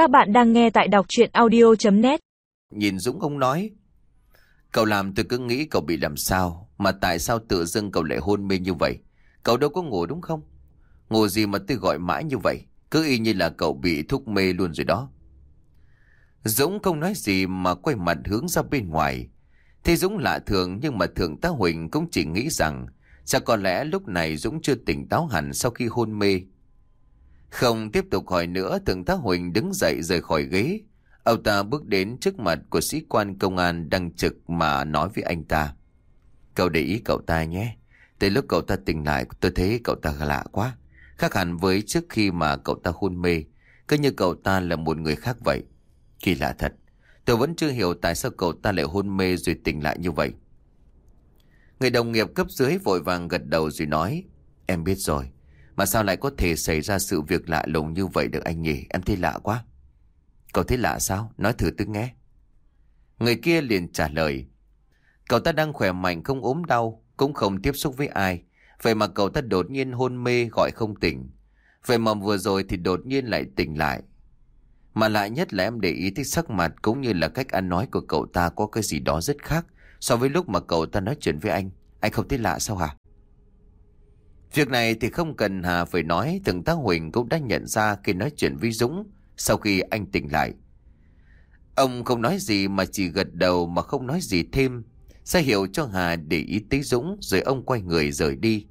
Các bạn đang nghe tại đọc chuyện audio.net Nhìn Dũng không nói. Cậu làm tôi cứ nghĩ cậu bị làm sao, mà tại sao tự dưng cậu lại hôn mê như vậy? Cậu đâu có ngủ đúng không? Ngủ gì mà tôi gọi mãi như vậy? Cứ y như là cậu bị thuốc mê luôn rồi đó. Dũng không nói gì mà quay mặt hướng ra bên ngoài. thế Dũng lạ thường nhưng mà Thượng tá Huỳnh cũng chỉ nghĩ rằng chắc có lẽ lúc này Dũng chưa tỉnh táo hẳn sau khi hôn mê. Không tiếp tục hỏi nữa, Thượng tá Huỳnh đứng dậy rời khỏi ghế. Ông ta bước đến trước mặt của sĩ quan công an đang trực mà nói với anh ta. Cậu để ý cậu ta nhé. Từ lúc cậu ta tỉnh lại tôi thấy cậu ta lạ quá. Khác hẳn với trước khi mà cậu ta hôn mê. Cứ như cậu ta là một người khác vậy. Kỳ lạ thật. Tôi vẫn chưa hiểu tại sao cậu ta lại hôn mê rồi tỉnh lại như vậy. Người đồng nghiệp cấp dưới vội vàng gật đầu rồi nói. Em biết rồi. Mà sao lại có thể xảy ra sự việc lạ lùng như vậy được anh nhỉ? Em thấy lạ quá. Cậu thấy lạ sao? Nói thử tôi nghe. Người kia liền trả lời. Cậu ta đang khỏe mạnh không ốm đau, cũng không tiếp xúc với ai. Vậy mà cậu ta đột nhiên hôn mê gọi không tỉnh. Vậy mà vừa rồi thì đột nhiên lại tỉnh lại. Mà lạ nhất là em để ý thấy sắc mặt cũng như là cách ăn nói của cậu ta có cái gì đó rất khác so với lúc mà cậu ta nói chuyện với anh. Anh không thấy lạ sao hả? Việc này thì không cần Hà phải nói, thượng tá Huỳnh cũng đã nhận ra khi nói chuyện với Dũng sau khi anh tỉnh lại. Ông không nói gì mà chỉ gật đầu mà không nói gì thêm, ra hiệu cho Hà để ý tới Dũng rồi ông quay người rời đi.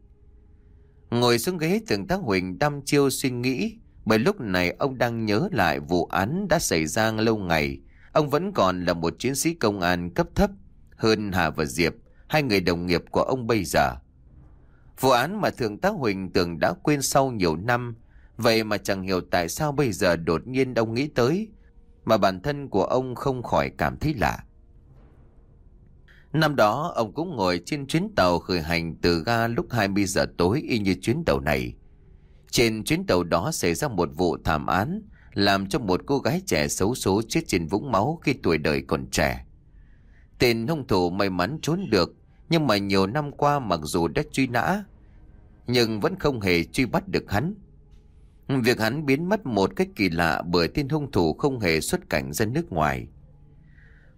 Ngồi xuống ghế thượng tá Huỳnh đăm chiêu suy nghĩ, bởi lúc này ông đang nhớ lại vụ án đã xảy ra lâu ngày. Ông vẫn còn là một chiến sĩ công an cấp thấp hơn Hà và Diệp, hai người đồng nghiệp của ông bây giờ. Vụ án mà Thượng tá Huỳnh tưởng đã quên sau nhiều năm, vậy mà chẳng hiểu tại sao bây giờ đột nhiên ông nghĩ tới, mà bản thân của ông không khỏi cảm thấy lạ. Năm đó, ông cũng ngồi trên chuyến tàu khởi hành từ ga lúc 20 giờ tối y như chuyến tàu này. Trên chuyến tàu đó xảy ra một vụ thảm án, làm cho một cô gái trẻ xấu số chết trên vũng máu khi tuổi đời còn trẻ. Tên hung thủ may mắn trốn được, nhưng mà nhiều năm qua mặc dù đã truy nã, nhưng vẫn không hề truy bắt được hắn. Việc hắn biến mất một cách kỳ lạ bởi tên hung thủ không hề xuất cảnh ra nước ngoài.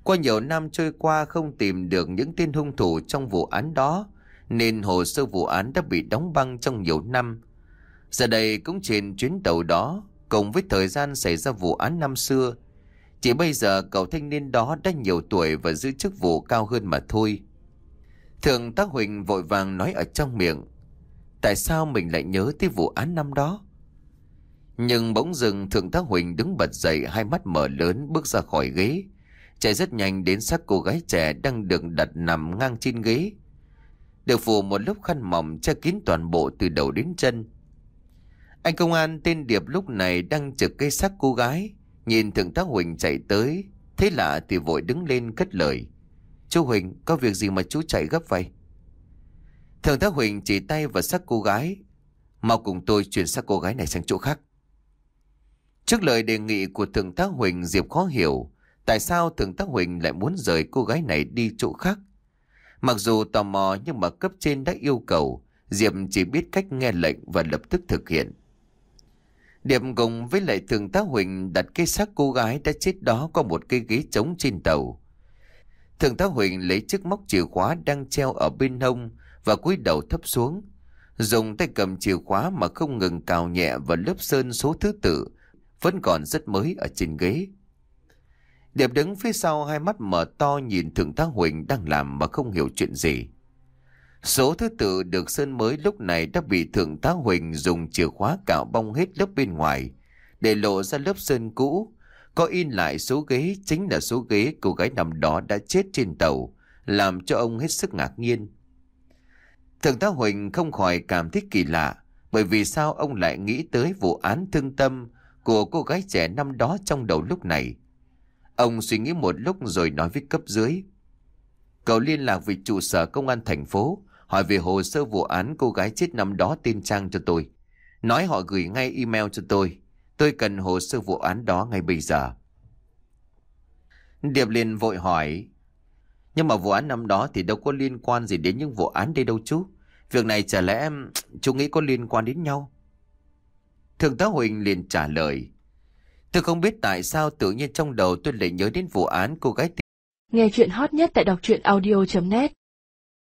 Qua nhiều năm trôi qua không tìm được những tên hung thủ trong vụ án đó, nên hồ sơ vụ án đã bị đóng băng trong nhiều năm. Giờ đây cũng trên chuyến tàu đó, cùng với thời gian xảy ra vụ án năm xưa, chỉ bây giờ cậu thanh niên đó đã nhiều tuổi và giữ chức vụ cao hơn mà thôi. Thượng tá Huỳnh vội vàng nói ở trong miệng, tại sao mình lại nhớ tới vụ án năm đó? Nhưng bỗng dừng Thượng tá Huỳnh đứng bật dậy hai mắt mở lớn bước ra khỏi ghế. Chạy rất nhanh đến sát cô gái trẻ đang được đặt nằm ngang trên ghế. Được phủ một lớp khăn mỏng che kín toàn bộ từ đầu đến chân. Anh công an tên Điệp lúc này đang trực cây xác cô gái. Nhìn Thượng tá Huỳnh chạy tới. Thế lạ thì vội đứng lên cất lời. Chú Huỳnh, có việc gì mà chú chạy gấp vậy? Thượng tá Huỳnh chỉ tay vào xác cô gái. Mau cùng tôi chuyển xác cô gái này sang chỗ khác. Trước lời đề nghị của Thượng tá Huỳnh, Diệp khó hiểu, tại sao Thượng tá Huỳnh lại muốn rời cô gái này đi chỗ khác. Mặc dù tò mò nhưng mà cấp trên đã yêu cầu, Diệp chỉ biết cách nghe lệnh và lập tức thực hiện. Điệp cùng với lại Thượng tá Huỳnh đặt cái xác cô gái đã chết đó có một cái ghế trống trên tàu. Thượng tá Huỳnh lấy chiếc móc chìa khóa đang treo ở bên hông và cúi đầu thấp xuống. Dùng tay cầm chìa khóa mà không ngừng cào nhẹ vào lớp sơn số thứ tự vẫn còn rất mới ở trên ghế. Điệp đứng phía sau hai mắt mở to nhìn Thượng tá Huỳnh đang làm mà không hiểu chuyện gì. Số thứ tự được sơn mới lúc này đã bị Thượng tá Huỳnh dùng chìa khóa cạo bong hết lớp bên ngoài, để lộ ra lớp sơn cũ. Có in lại số ghế chính là số ghế cô gái nằm đó đã chết trên tàu, làm cho ông hết sức ngạc nhiên. Thượng tá Huỳnh không khỏi cảm thấy kỳ lạ, bởi vì sao ông lại nghĩ tới vụ án thương tâm của cô gái trẻ năm đó trong đầu lúc này. Ông suy nghĩ một lúc rồi nói với cấp dưới. Cậu liên lạc với trụ sở công an thành phố, hỏi về hồ sơ vụ án cô gái chết năm đó tên Trang cho tôi. Nói họ gửi ngay email cho tôi. Tôi cần hồ sơ vụ án đó ngay bây giờ. Điệp liền vội hỏi. Nhưng mà vụ án năm đó thì đâu có liên quan gì đến những vụ án đây đâu chú. Việc này chả lẽ, chú nghĩ có liên quan đến nhau? Thượng tá Huỳnh liền trả lời. Tôi không biết tại sao tự nhiên trong đầu tôi lại nhớ đến vụ án cô gái Nghe chuyện hot nhất tại đọc truyện audio.net